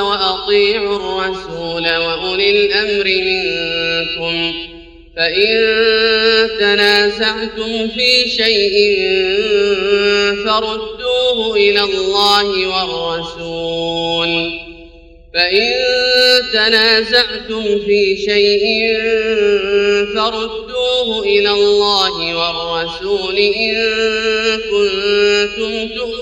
وأطيعوا الرسول وأولي الأمر منكم. فإن تنازعتم في شيء فردوه إلى الله والرسول. فإن تنازعتم في شيء فردوه إلى الله والرسول إن كنتم تؤمنون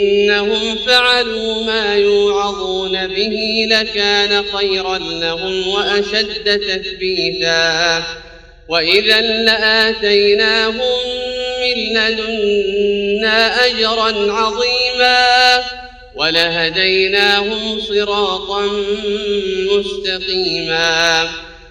أنهم فعلوا ما يوعظون به لكان خيرا لهم وأشد تثبيتا. وإذا لآتيناهم من لدنا أجرا عظيما ولهديناهم صراطا مستقيما.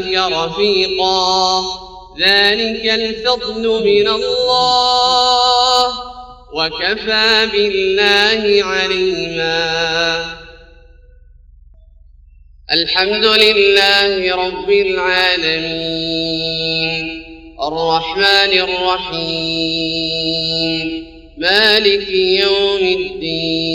رفيقا. ذلك الفضل من الله. وكفى بالله عليما. الحمد لله رب العالمين. الرحمن الرحيم. مالك يوم الدين.